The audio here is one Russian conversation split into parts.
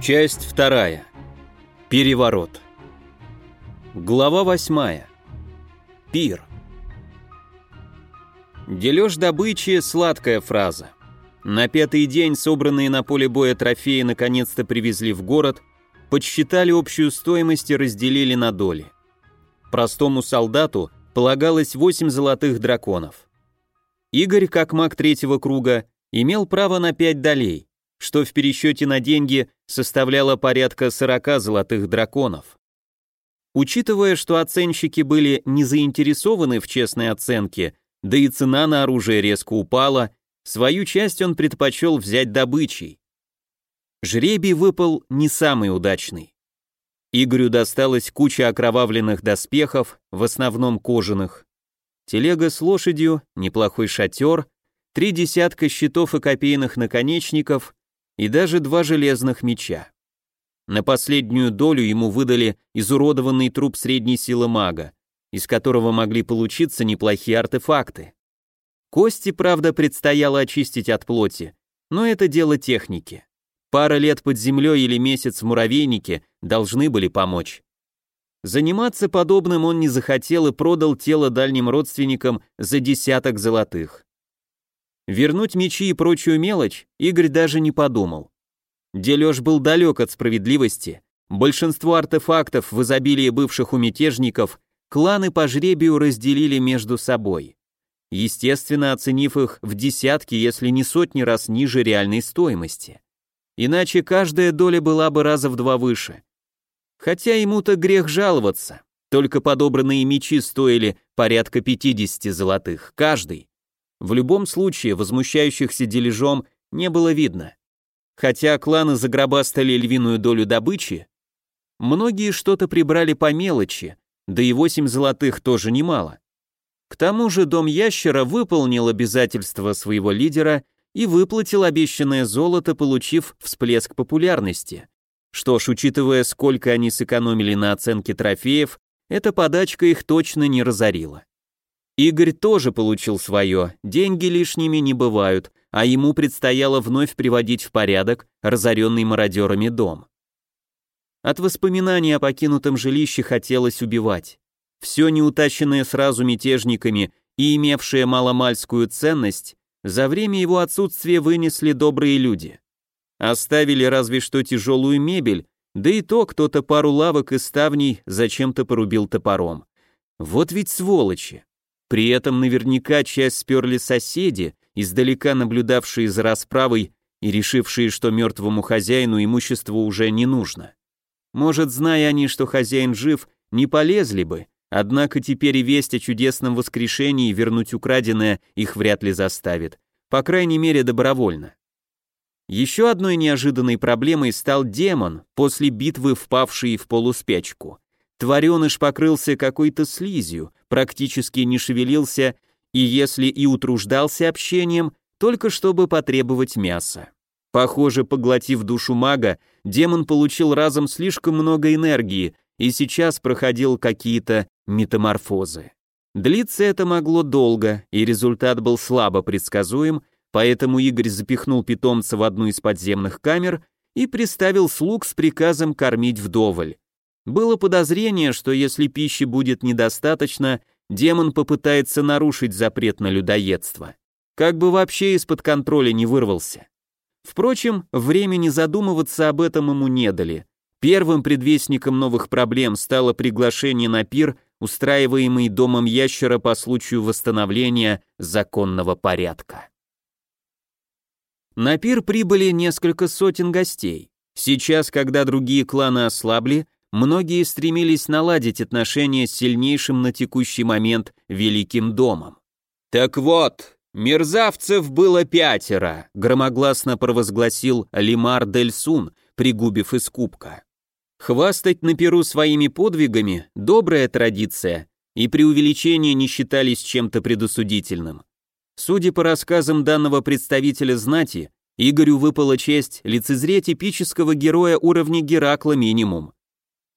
Часть вторая. Переворот. Глава восьмая. Пир. Дележ добычи – сладкая фраза. На пятый день собранные на поле боя трофеи наконец-то привезли в город, подсчитали общую стоимость и разделили на доли. Простому солдату полагалось 8 золотых драконов. Игорь, как маг третьего круга, имел право на 5 долей, что в пересчете на деньги составляло порядка 40 золотых драконов. Учитывая, что оценщики были не заинтересованы в честной оценке, да и цена на оружие резко упала, свою часть он предпочел взять добычей. Жребий выпал не самый удачный. Игорю досталась куча окровавленных доспехов, в основном кожаных, телега с лошадью, неплохой шатер, три десятка щитов и копейных наконечников и даже два железных меча. На последнюю долю ему выдали изуродованный труп средней силы мага, из которого могли получиться неплохие артефакты. Кости, правда, предстояло очистить от плоти, но это дело техники. Пара лет под землей или месяц в муравейнике должны были помочь. Заниматься подобным он не захотел и продал тело дальним родственникам за десяток золотых. Вернуть мечи и прочую мелочь Игорь даже не подумал. Дележ был далек от справедливости. Большинство артефактов в изобилии бывших у мятежников кланы по жребию разделили между собой. Естественно, оценив их в десятки, если не сотни раз ниже реальной стоимости. Иначе каждая доля была бы раза в два выше. Хотя ему-то грех жаловаться. Только подобранные мечи стоили порядка 50 золотых, каждый. В любом случае, возмущающихся дележом не было видно. Хотя кланы загробастали львиную долю добычи, многие что-то прибрали по мелочи, да и восемь золотых тоже немало. К тому же дом ящера выполнил обязательства своего лидера и выплатил обещанное золото, получив всплеск популярности. Что ж, учитывая, сколько они сэкономили на оценке трофеев, эта подачка их точно не разорила. Игорь тоже получил свое, деньги лишними не бывают, а ему предстояло вновь приводить в порядок разоренный мародерами дом. От воспоминаний о покинутом жилище хотелось убивать. Все неутащенное сразу мятежниками и имевшее маломальскую ценность за время его отсутствия вынесли добрые люди. Оставили разве что тяжелую мебель, да и то кто-то пару лавок и ставней зачем-то порубил топором. Вот ведь сволочи. При этом наверняка часть сперли соседи, издалека наблюдавшие за расправой и решившие, что мертвому хозяину имущество уже не нужно. Может, зная они, что хозяин жив, не полезли бы, однако теперь и весть о чудесном воскрешении вернуть украденное их вряд ли заставит, по крайней мере добровольно. Еще одной неожиданной проблемой стал демон, после битвы впавший в полуспячку. Твареныш покрылся какой-то слизью, практически не шевелился и если и утруждался общением, только чтобы потребовать мяса. Похоже, поглотив душу мага, демон получил разом слишком много энергии и сейчас проходил какие-то метаморфозы. Длиться это могло долго, и результат был слабо предсказуем, поэтому Игорь запихнул питомца в одну из подземных камер и приставил слуг с приказом кормить вдоволь. Было подозрение, что если пищи будет недостаточно, демон попытается нарушить запрет на людоедство. Как бы вообще из-под контроля не вырвался. Впрочем, времени задумываться об этом ему не дали. Первым предвестником новых проблем стало приглашение на пир, устраиваемый домом ящера по случаю восстановления законного порядка. На пир прибыли несколько сотен гостей. Сейчас, когда другие кланы ослабли, многие стремились наладить отношения с сильнейшим на текущий момент Великим Домом. «Так вот, мерзавцев было пятеро», — громогласно провозгласил Лимар Дель Сун, пригубив из кубка. Хвастать на перу своими подвигами – добрая традиция, и преувеличения не считались чем-то предосудительным. Судя по рассказам данного представителя знати, Игорю выпала честь лицезреть эпического героя уровня Геракла минимум.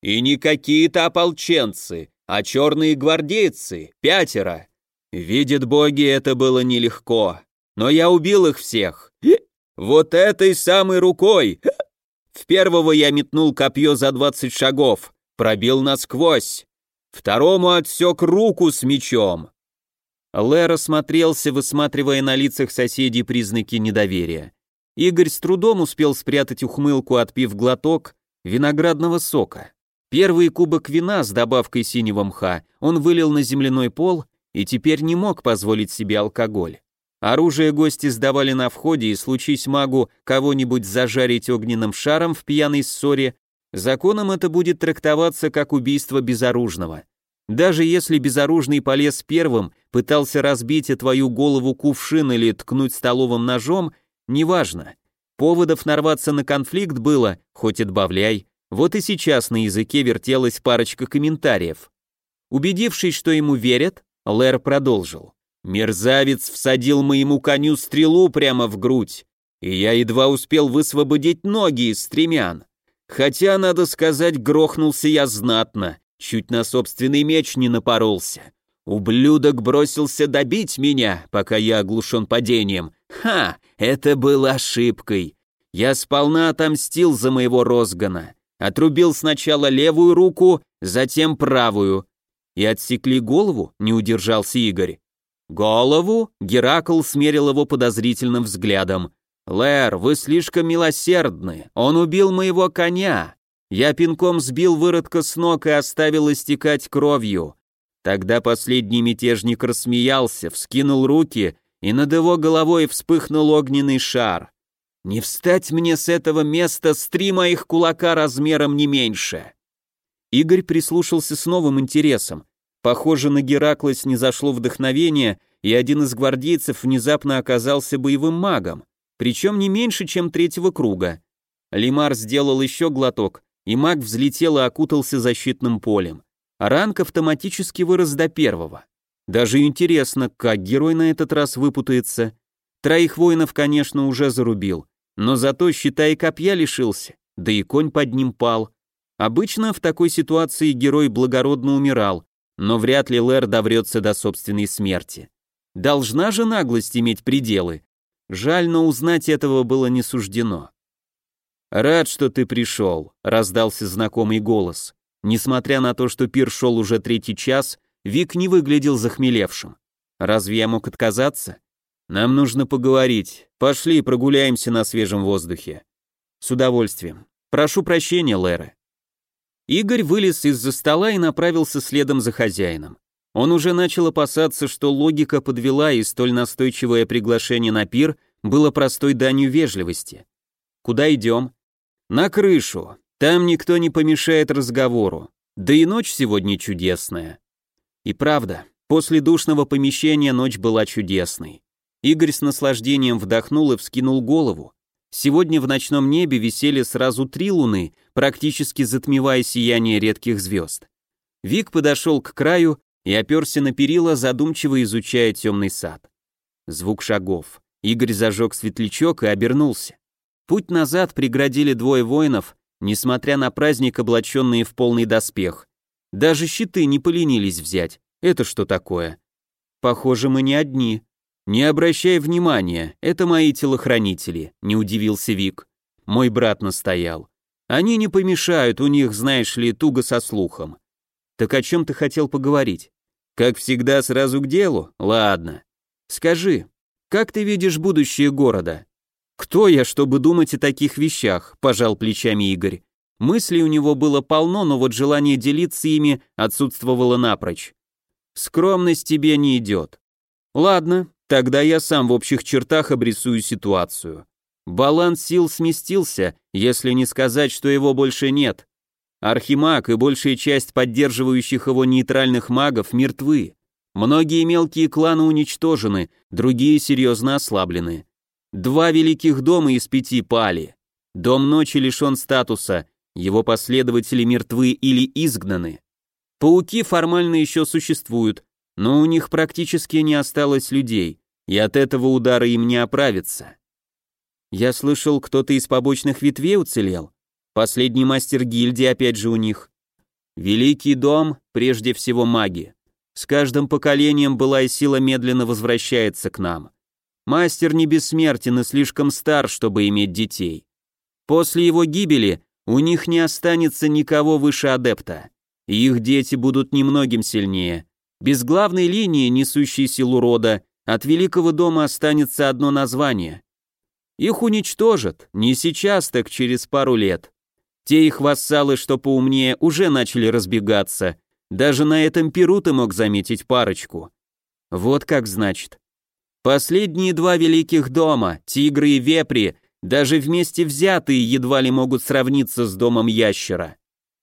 И не какие-то ополченцы, а черные гвардейцы, пятеро. Видят боги, это было нелегко. Но я убил их всех. Вот этой самой рукой. В первого я метнул копье за двадцать шагов, пробил насквозь. Второму отсек руку с мечом. Лэр осмотрелся, высматривая на лицах соседей признаки недоверия. Игорь с трудом успел спрятать ухмылку, отпив глоток виноградного сока. Первый кубок вина с добавкой синего мха он вылил на земляной пол и теперь не мог позволить себе алкоголь. Оружие гости сдавали на входе, и случись магу кого-нибудь зажарить огненным шаром в пьяной ссоре, законом это будет трактоваться как убийство безоружного. Даже если безоружный полез первым, пытался разбить о твою голову кувшин или ткнуть столовым ножом, неважно. Поводов нарваться на конфликт было, хоть отбавляй. Вот и сейчас на языке вертелась парочка комментариев. Убедившись, что ему верят, Лэр продолжил. Мерзавец всадил моему коню стрелу прямо в грудь, и я едва успел высвободить ноги из стремян. Хотя, надо сказать, грохнулся я знатно, чуть на собственный меч не напоролся. Ублюдок бросился добить меня, пока я оглушен падением. Ха, это было ошибкой. Я сполна отомстил за моего розгана. Отрубил сначала левую руку, затем правую. И отсекли голову, не удержался Игорь. «Голову?» — Геракл смерил его подозрительным взглядом. «Лэр, вы слишком милосердны. Он убил моего коня. Я пинком сбил выродка с ног и оставил истекать кровью». Тогда последний мятежник рассмеялся, вскинул руки, и над его головой вспыхнул огненный шар. «Не встать мне с этого места с три моих кулака размером не меньше!» Игорь прислушался с новым интересом. Похоже, на Геракла снизошло вдохновение, и один из гвардейцев внезапно оказался боевым магом, причем не меньше, чем третьего круга. Лимар сделал еще глоток, и маг взлетел и окутался защитным полем. ранг автоматически вырос до первого. Даже интересно, как герой на этот раз выпутается. Троих воинов, конечно, уже зарубил, но зато щита и копья лишился, да и конь под ним пал. Обычно в такой ситуации герой благородно умирал, но вряд ли Лэр доврется до собственной смерти. Должна же наглость иметь пределы. Жаль, но узнать этого было не суждено. «Рад, что ты пришел», — раздался знакомый голос. Несмотря на то, что пир шел уже третий час, Вик не выглядел захмелевшим. Разве я мог отказаться? Нам нужно поговорить. Пошли прогуляемся на свежем воздухе. С удовольствием. Прошу прощения, Лэра. Игорь вылез из-за стола и направился следом за хозяином. Он уже начал опасаться, что логика подвела и столь настойчивое приглашение на пир было простой данью вежливости. «Куда идем?» «На крышу. Там никто не помешает разговору. Да и ночь сегодня чудесная». И правда, после душного помещения ночь была чудесной. Игорь с наслаждением вдохнул и вскинул голову. Сегодня в ночном небе висели сразу три луны, практически затмевая сияние редких звезд. Вик подошел к краю и оперся на перила, задумчиво изучая темный сад. Звук шагов. Игорь зажег светлячок и обернулся. Путь назад преградили двое воинов, несмотря на праздник, облаченные в полный доспех. Даже щиты не поленились взять. Это что такое? Похоже, мы не одни. «Не обращай внимания, это мои телохранители», — не удивился Вик. Мой брат настоял. «Они не помешают, у них, знаешь ли, туго со слухом». «Так о чем ты хотел поговорить?» «Как всегда, сразу к делу? Ладно. Скажи, как ты видишь будущее города?» «Кто я, чтобы думать о таких вещах?» – пожал плечами Игорь. Мыслей у него было полно, но вот желание делиться ими отсутствовало напрочь. «Скромность тебе не идет». «Ладно, Тогда я сам в общих чертах обрисую ситуацию. Баланс сил сместился, если не сказать, что его больше нет. Архимаг и большая часть поддерживающих его нейтральных магов мертвы. Многие мелкие кланы уничтожены, другие серьезно ослаблены. Два великих дома из пяти пали. Дом ночи лишен статуса, его последователи мертвы или изгнаны. Пауки формально еще существуют, но у них практически не осталось людей и от этого удара им не оправиться. Я слышал, кто-то из побочных ветвей уцелел. Последний мастер гильдии опять же у них. Великий дом, прежде всего маги. С каждым поколением былая сила медленно возвращается к нам. Мастер не бессмертен и слишком стар, чтобы иметь детей. После его гибели у них не останется никого выше адепта. И их дети будут немногим сильнее. Без главной линии, несущей силу рода, от Великого дома останется одно название. Их уничтожат, не сейчас, так через пару лет. Те их вассалы, что поумнее, уже начали разбегаться. Даже на этом перу ты мог заметить парочку. Вот как значит. Последние два великих дома, тигры и вепри, даже вместе взятые едва ли могут сравниться с домом ящера.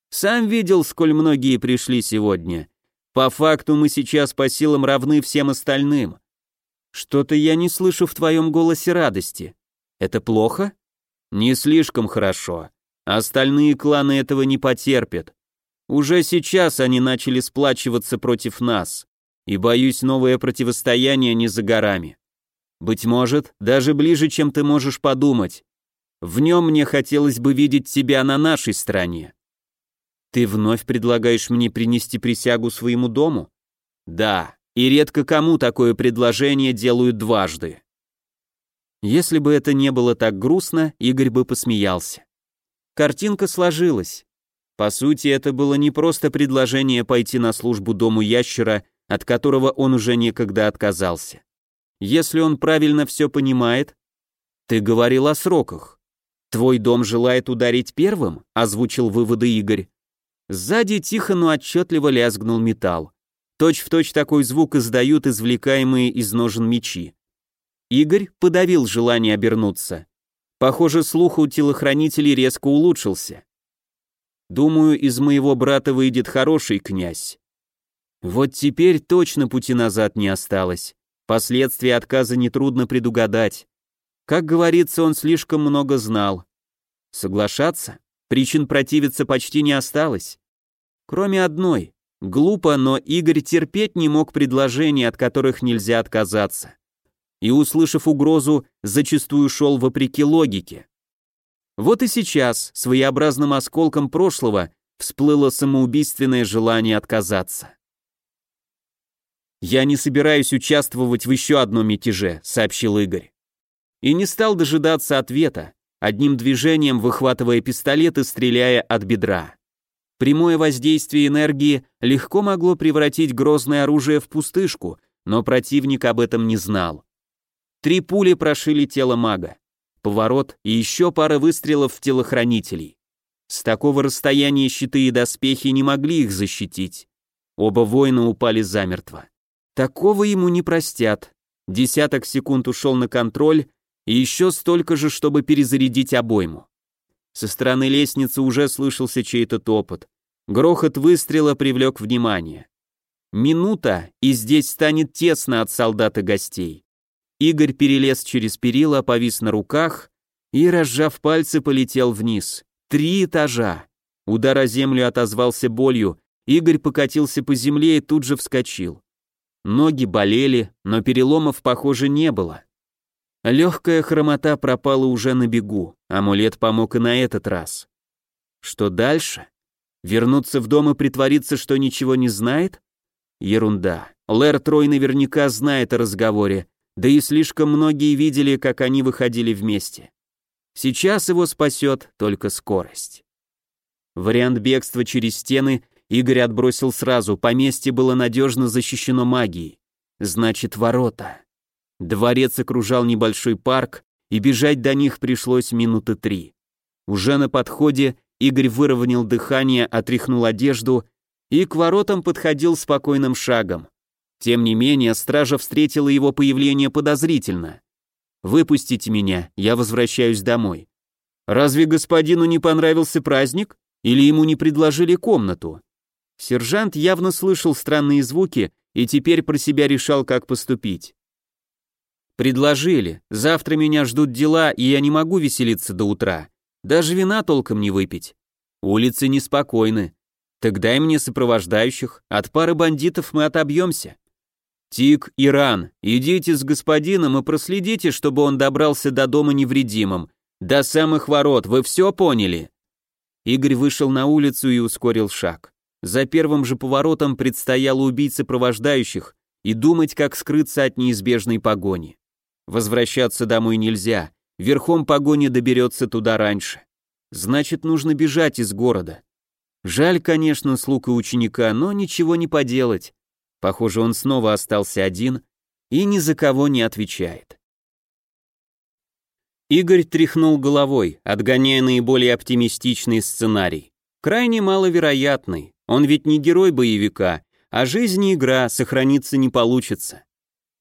Сам видел, сколь многие пришли сегодня. По факту мы сейчас по силам равны всем остальным. Что-то я не слышу в твоем голосе радости. Это плохо? Не слишком хорошо. Остальные кланы этого не потерпят. Уже сейчас они начали сплачиваться против нас, и, боюсь, новое противостояние не за горами. Быть может, даже ближе, чем ты можешь подумать. В нем мне хотелось бы видеть тебя на нашей стороне. Ты вновь предлагаешь мне принести присягу своему дому? Да, и редко кому такое предложение делают дважды. Если бы это не было так грустно, Игорь бы посмеялся. Картинка сложилась. По сути, это было не просто предложение пойти на службу дому ящера, от которого он уже некогда отказался. Если он правильно все понимает... Ты говорил о сроках. Твой дом желает ударить первым, озвучил выводы Игорь. Сзади тихо, но отчетливо лязгнул металл. Точь в точь такой звук издают извлекаемые из ножен мечи. Игорь подавил желание обернуться. Похоже, слух у телохранителей резко улучшился. Думаю, из моего брата выйдет хороший князь. Вот теперь точно пути назад не осталось. Последствия отказа нетрудно предугадать. Как говорится, он слишком много знал. Соглашаться? Причин противиться почти не осталось. Кроме одной. Глупо, но Игорь терпеть не мог предложений, от которых нельзя отказаться и, услышав угрозу, зачастую шел вопреки логике. Вот и сейчас, своеобразным осколком прошлого, всплыло самоубийственное желание отказаться. «Я не собираюсь участвовать в еще одном мятеже», — сообщил Игорь. И не стал дожидаться ответа, одним движением выхватывая пистолет и стреляя от бедра. Прямое воздействие энергии легко могло превратить грозное оружие в пустышку, но противник об этом не знал. Три пули прошили тело мага. Поворот и еще пара выстрелов в телохранителей. С такого расстояния щиты и доспехи не могли их защитить. Оба воина упали замертво. Такого ему не простят. Десяток секунд ушел на контроль, и еще столько же, чтобы перезарядить обойму. Со стороны лестницы уже слышался чей-то топот. Грохот выстрела привлек внимание. Минута, и здесь станет тесно от солдат и гостей. Игорь перелез через перила, повис на руках и, разжав пальцы, полетел вниз. Три этажа. Удар о землю отозвался болью, Игорь покатился по земле и тут же вскочил. Ноги болели, но переломов, похоже, не было. Легкая хромота пропала уже на бегу, амулет помог и на этот раз. Что дальше? Вернуться в дом и притвориться, что ничего не знает? Ерунда. Лэр Трой наверняка знает о разговоре, да и слишком многие видели, как они выходили вместе. Сейчас его спасет только скорость. Вариант бегства через стены Игорь отбросил сразу, поместье было надежно защищено магией. Значит, ворота. Дворец окружал небольшой парк, и бежать до них пришлось минуты три. Уже на подходе Игорь выровнял дыхание, отряхнул одежду и к воротам подходил спокойным шагом. Тем не менее, стража встретила его появление подозрительно. «Выпустите меня, я возвращаюсь домой». «Разве господину не понравился праздник? Или ему не предложили комнату?» Сержант явно слышал странные звуки и теперь про себя решал, как поступить. «Предложили. Завтра меня ждут дела, и я не могу веселиться до утра. Даже вина толком не выпить. Улицы неспокойны. Так дай мне сопровождающих, от пары бандитов мы отобьемся». «Тик, Иран, идите с господином и проследите, чтобы он добрался до дома невредимым. До самых ворот, вы все поняли?» Игорь вышел на улицу и ускорил шаг. За первым же поворотом предстояло убить сопровождающих и думать, как скрыться от неизбежной погони. Возвращаться домой нельзя, верхом погони доберется туда раньше. Значит, нужно бежать из города. Жаль, конечно, слуг и ученика, но ничего не поделать. Похоже, он снова остался один и ни за кого не отвечает. Игорь тряхнул головой, отгоняя наиболее оптимистичный сценарий. Крайне маловероятный, он ведь не герой боевика, а жизнь и игра, сохраниться не получится.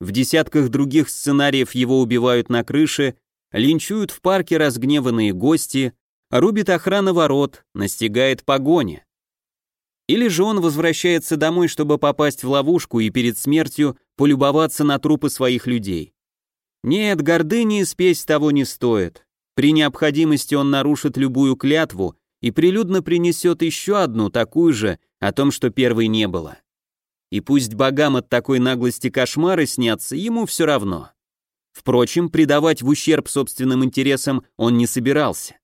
В десятках других сценариев его убивают на крыше, линчуют в парке разгневанные гости, рубит охрана ворот, настигает погоня. Или же он возвращается домой, чтобы попасть в ловушку и перед смертью полюбоваться на трупы своих людей. Нет, гордыни и спесь того не стоит. При необходимости он нарушит любую клятву и прилюдно принесет еще одну, такую же, о том, что первой не было. И пусть богам от такой наглости кошмары снятся, ему все равно. Впрочем, предавать в ущерб собственным интересам он не собирался.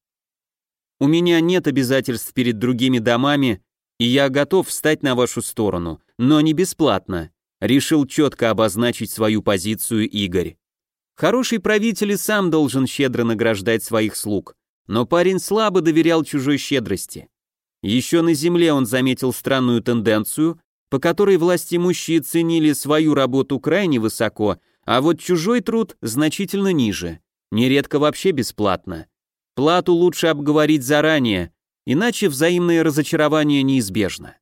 У меня нет обязательств перед другими домами, и я готов встать на вашу сторону, но не бесплатно», решил четко обозначить свою позицию Игорь. Хороший правитель и сам должен щедро награждать своих слуг, но парень слабо доверял чужой щедрости. Еще на земле он заметил странную тенденцию, по которой власти имущие ценили свою работу крайне высоко, а вот чужой труд значительно ниже, нередко вообще бесплатно. Плату лучше обговорить заранее, Иначе взаимное разочарование неизбежно.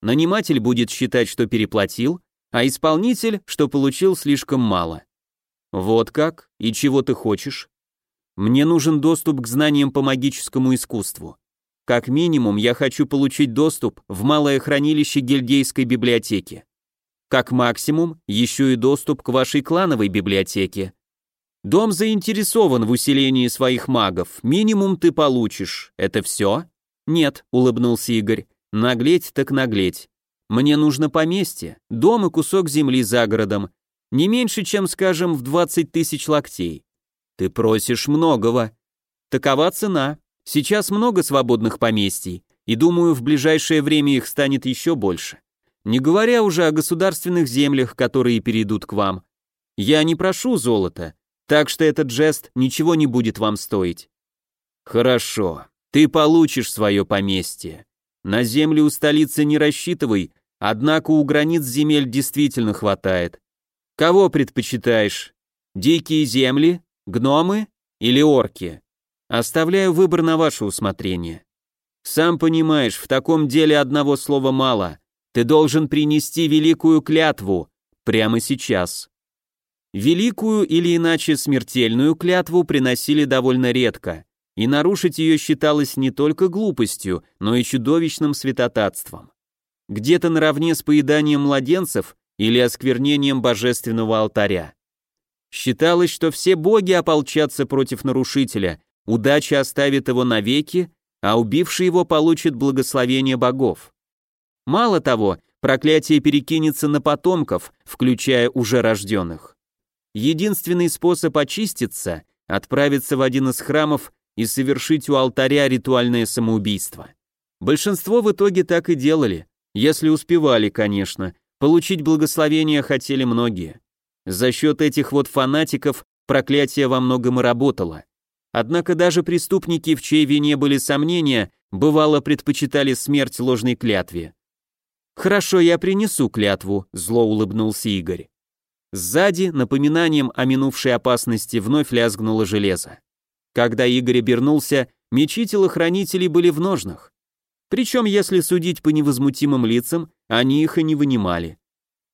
Наниматель будет считать, что переплатил, а исполнитель, что получил слишком мало. Вот как? И чего ты хочешь? Мне нужен доступ к знаниям по магическому искусству. Как минимум, я хочу получить доступ в малое хранилище гильдейской библиотеки. Как максимум, еще и доступ к вашей клановой библиотеке. Дом заинтересован в усилении своих магов. Минимум ты получишь. Это все? «Нет», — улыбнулся Игорь, — «наглеть так наглеть. Мне нужно поместье, дом и кусок земли за городом, не меньше, чем, скажем, в 20 тысяч локтей. Ты просишь многого. Такова цена. Сейчас много свободных поместий, и думаю, в ближайшее время их станет еще больше. Не говоря уже о государственных землях, которые перейдут к вам. Я не прошу золота, так что этот жест ничего не будет вам стоить. Хорошо, ты получишь свое поместье. На земли у столицы не рассчитывай, однако у границ земель действительно хватает. Кого предпочитаешь? Дикие земли, гномы или орки? Оставляю выбор на ваше усмотрение. Сам понимаешь, в таком деле одного слова мало. Ты должен принести великую клятву прямо сейчас. Великую или иначе смертельную клятву приносили довольно редко и нарушить ее считалось не только глупостью, но и чудовищным святотатством. Где-то наравне с поеданием младенцев или осквернением божественного алтаря. Считалось, что все боги ополчатся против нарушителя, удача оставит его навеки, а убивший его получит благословение богов. Мало того, проклятие перекинется на потомков, включая уже рожденных. Единственный способ очиститься – отправиться в один из храмов и совершить у алтаря ритуальное самоубийство. Большинство в итоге так и делали, если успевали, конечно, получить благословение хотели многие. За счет этих вот фанатиков проклятие во многом и работало. Однако даже преступники, в чьей вине были сомнения, бывало предпочитали смерть ложной клятве. «Хорошо, я принесу клятву», — зло улыбнулся Игорь. Сзади, напоминанием о минувшей опасности, вновь лязгнуло железо. Когда Игорь обернулся, мечи телохранителей были в ножнах. Причем, если судить по невозмутимым лицам, они их и не вынимали.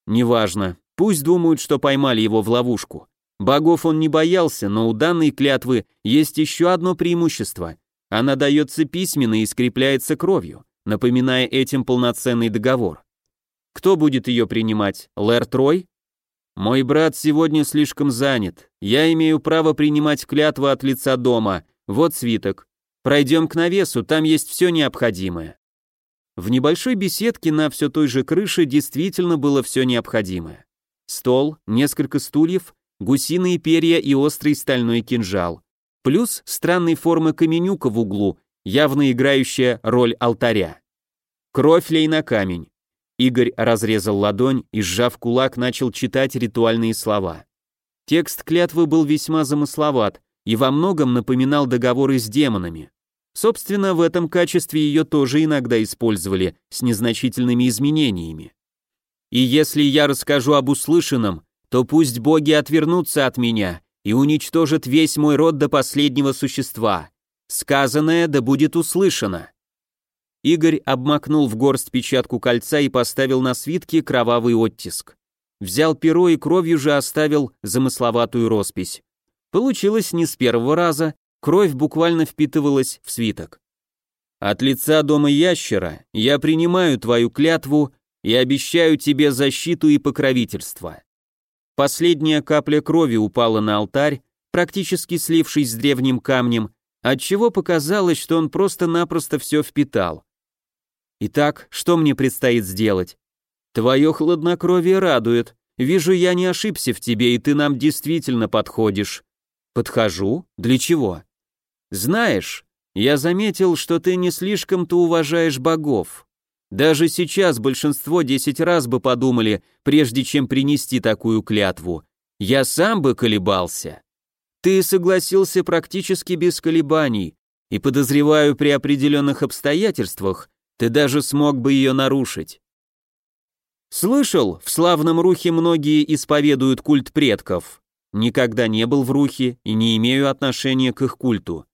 Неважно, пусть думают, что поймали его в ловушку. Богов он не боялся, но у данной клятвы есть еще одно преимущество. Она дается письменно и скрепляется кровью, напоминая этим полноценный договор. Кто будет ее принимать? Лэр Трой? «Мой брат сегодня слишком занят. Я имею право принимать клятву от лица дома. Вот свиток. Пройдем к навесу, там есть все необходимое». В небольшой беседке на все той же крыше действительно было все необходимое. Стол, несколько стульев, гусиные перья и острый стальной кинжал. Плюс странной формы каменюка в углу, явно играющая роль алтаря. Кровь лей на камень. Игорь разрезал ладонь и, сжав кулак, начал читать ритуальные слова. Текст клятвы был весьма замысловат и во многом напоминал договоры с демонами. Собственно, в этом качестве ее тоже иногда использовали с незначительными изменениями. И если я расскажу об услышанном, то пусть боги отвернутся от меня и уничтожат весь мой род до последнего существа. Сказанное да будет услышано. Игорь обмакнул в горсть печатку кольца и поставил на свитке кровавый оттиск. Взял перо и кровью же оставил замысловатую роспись. Получилось не с первого раза, кровь буквально впитывалась в свиток. От лица дома ящера я принимаю твою клятву и обещаю тебе защиту и покровительство. Последняя капля крови упала на алтарь, практически слившись с древним камнем, отчего показалось, что он просто-напросто все впитал. Итак, что мне предстоит сделать? Твое хладнокровие радует. Вижу, я не ошибся в тебе, и ты нам действительно подходишь. Подхожу? Для чего? Знаешь, я заметил, что ты не слишком-то уважаешь богов. Даже сейчас большинство десять раз бы подумали, прежде чем принести такую клятву. Я сам бы колебался. Ты согласился практически без колебаний, и подозреваю, при определенных обстоятельствах ты даже смог бы ее нарушить. Слышал, в славном Рухе многие исповедуют культ предков. Никогда не был в Рухе и не имею отношения к их культу.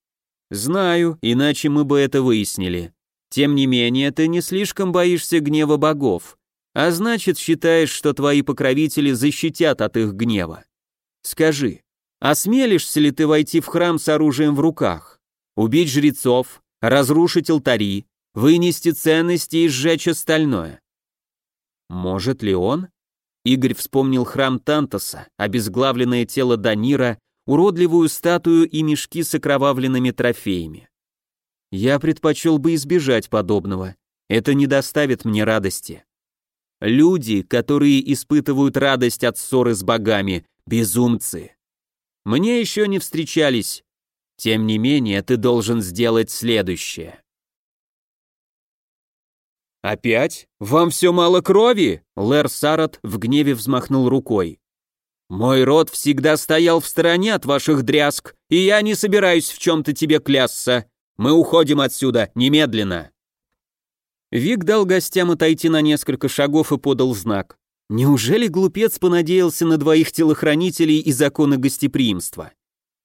Знаю, иначе мы бы это выяснили. Тем не менее, ты не слишком боишься гнева богов, а значит, считаешь, что твои покровители защитят от их гнева. Скажи, осмелишься ли ты войти в храм с оружием в руках, убить жрецов, разрушить алтари, вынести ценности и сжечь остальное? Может ли он? Игорь вспомнил храм Тантоса, обезглавленное тело Данира, уродливую статую и мешки с окровавленными трофеями. Я предпочел бы избежать подобного. Это не доставит мне радости. Люди, которые испытывают радость от ссоры с богами, безумцы. Мне еще не встречались. Тем не менее, ты должен сделать следующее. «Опять? Вам все мало крови?» Лэр Сарат в гневе взмахнул рукой. «Мой род всегда стоял в стороне от ваших дрязг, и я не собираюсь в чем-то тебе клясться. Мы уходим отсюда, немедленно!» Вик дал гостям отойти на несколько шагов и подал знак. Неужели глупец понадеялся на двоих телохранителей и законы гостеприимства?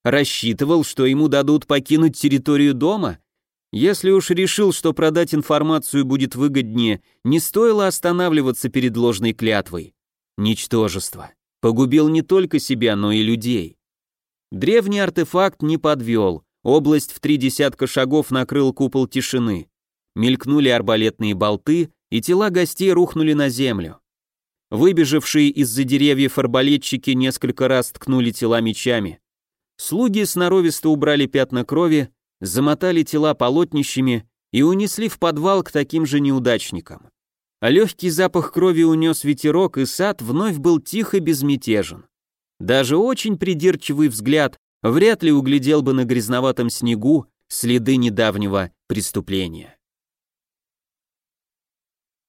Рассчитывал, что ему дадут покинуть территорию дома? Если уж решил, что продать информацию будет выгоднее, не стоило останавливаться перед ложной клятвой. Ничтожество. Погубил не только себя, но и людей. Древний артефакт не подвел. Область в три десятка шагов накрыл купол тишины. Мелькнули арбалетные болты, и тела гостей рухнули на землю. Выбежавшие из-за деревьев арбалетчики несколько раз ткнули тела мечами. Слуги сноровисто убрали пятна крови, замотали тела полотнищами и унесли в подвал к таким же неудачникам. легкий запах крови унес ветерок, и сад вновь был тихо безмятежен. Даже очень придирчивый взгляд вряд ли углядел бы на грязноватом снегу следы недавнего преступления.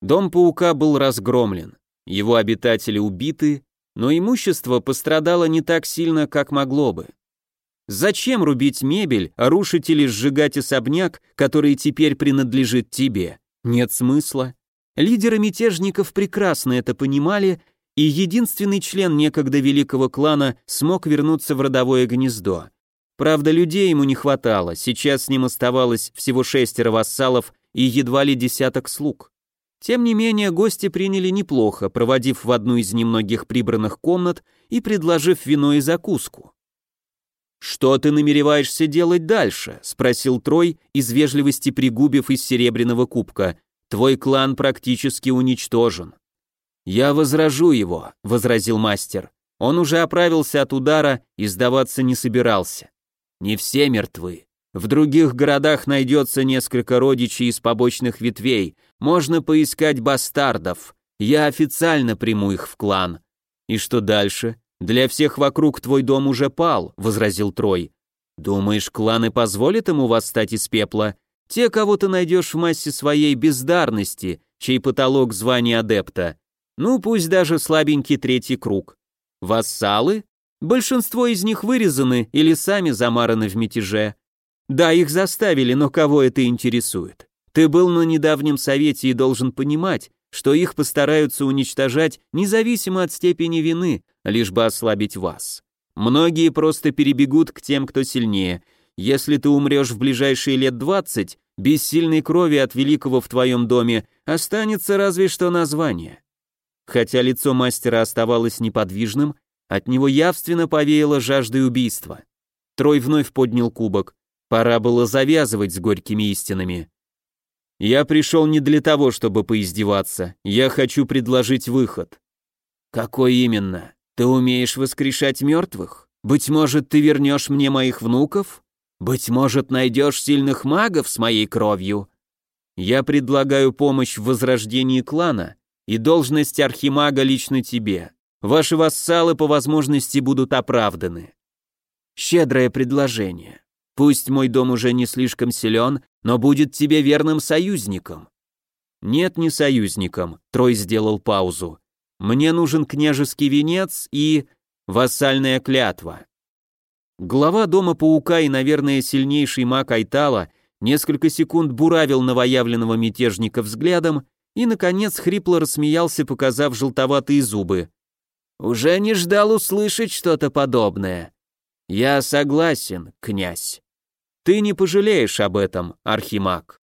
Дом паука был разгромлен, его обитатели убиты, но имущество пострадало не так сильно, как могло бы. Зачем рубить мебель, рушить или сжигать особняк, который теперь принадлежит тебе? Нет смысла. Лидеры мятежников прекрасно это понимали и единственный член некогда великого клана смог вернуться в родовое гнездо. Правда, людей ему не хватало, сейчас с ним оставалось всего шестеро вассалов и едва ли десяток слуг. Тем не менее, гости приняли неплохо, проводив в одну из немногих прибранных комнат и предложив вино и закуску. «Что ты намереваешься делать дальше?» — спросил Трой, из вежливости пригубив из серебряного кубка. «Твой клан практически уничтожен». «Я возражу его», — возразил мастер. Он уже оправился от удара и сдаваться не собирался. «Не все мертвы. В других городах найдется несколько родичей из побочных ветвей. Можно поискать бастардов. Я официально приму их в клан». «И что дальше? Для всех вокруг твой дом уже пал», — возразил Трой. «Думаешь, кланы позволят ему восстать из пепла? Те, кого ты найдешь в массе своей бездарности, чей потолок звания адепта. Ну, пусть даже слабенький третий круг. Вассалы? Большинство из них вырезаны или сами замараны в мятеже. Да, их заставили, но кого это интересует? Ты был на недавнем совете и должен понимать, что их постараются уничтожать независимо от степени вины, лишь бы ослабить вас. Многие просто перебегут к тем, кто сильнее. Если ты умрешь в ближайшие лет двадцать, без сильной крови от великого в твоем доме останется разве что название. Хотя лицо мастера оставалось неподвижным, от него явственно повеяло жаждой убийства. Трой вновь поднял кубок. Пора было завязывать с горькими истинами. Я пришел не для того, чтобы поиздеваться. Я хочу предложить выход. Какой именно? Ты умеешь воскрешать мертвых? Быть может, ты вернешь мне моих внуков? Быть может, найдешь сильных магов с моей кровью? Я предлагаю помощь в возрождении клана и должность архимага лично тебе. Ваши вассалы по возможности будут оправданы. Щедрое предложение. Пусть мой дом уже не слишком силен, но будет тебе верным союзником». «Нет, не союзником», — Трой сделал паузу. «Мне нужен княжеский венец и... вассальная клятва». Глава дома паука и, наверное, сильнейший маг Айтала несколько секунд буравил новоявленного мятежника взглядом и, наконец, хрипло рассмеялся, показав желтоватые зубы. «Уже не ждал услышать что-то подобное. Я согласен, князь». Ты не пожалеешь об этом, Архимаг.